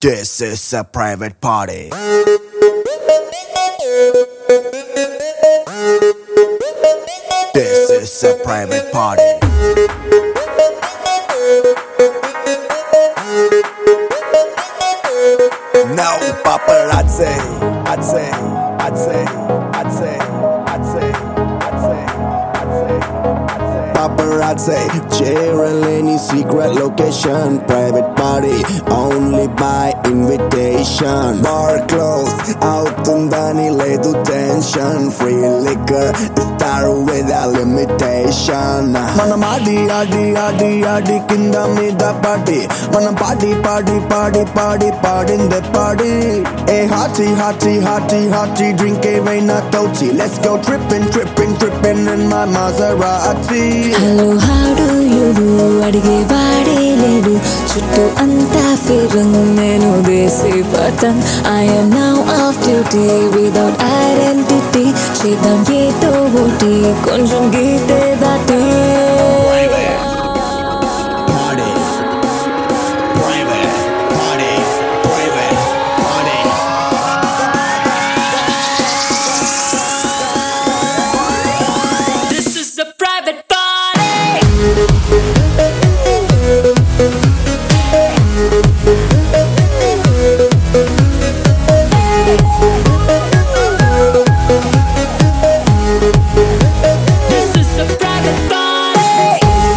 This is a private party. This is a private party. No paparazzi. I'd say, I'd say, say, I'd paparazzi Sharing any secret location. Private party only by invitation. Bar closed, out on Danny, lay to tension. Free liquor ఇస్తారు without limitation. మనం ఆడి ఆడి ఆడి ఆడి కింద మీద పాడి. మనం పాడి పాడి పాడి పాడి పాడిందే పాడి. ఏ హాటి హాటి హాటి హాటి డ్రింక్ ఏవైనా తోచి. Let's go tripping tripping tripping in my Maserati hello హాడు యుడు అడిగే వాడే లేడు. చుట్టూ అంతా ఫిరంగ్ నేను desi పతన్ I'm now off duty without identity చేద్దాం ఏదో ఒకటి बात कौन संगीते बात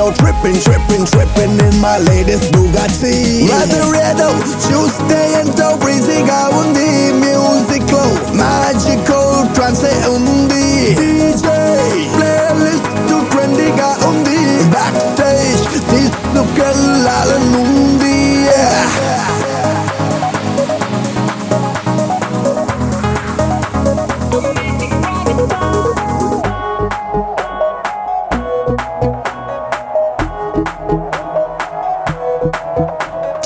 go tripping, tripping, tripping in my latest Bugatti. Rather red, oh, Tuesday and don't breezy go.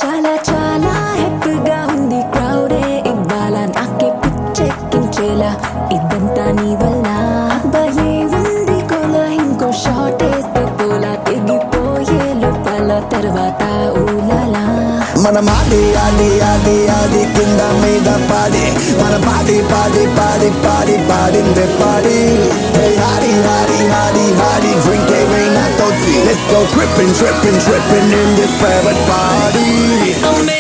చాలా చాలా హ్యాపీగా ఉంది. క్రౌడే ఇవ్వాల? నాకే పిచ్చెక్కించేలా ఇద్దంతా నీ వల్ల. అబ్బాయే ఉంది కోల? ఇంకో షార్ట్ వేస్తే పోలా? తెగిపోయే లోపల తర్వాత ఊలలా. మనం ఆడి ఆది ఆది ఆది కింద మీద పాడి. మన పాది పాది పాది పాడి పాడిందే పాడి. on, crippin', trippin', in this private party.